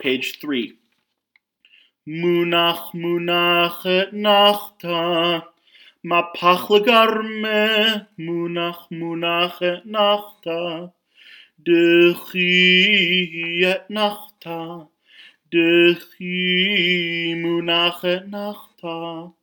page 3. Munach munach et nachta, ma pach munach munach et nachta, dechi et nachta, dechi munach et nachta.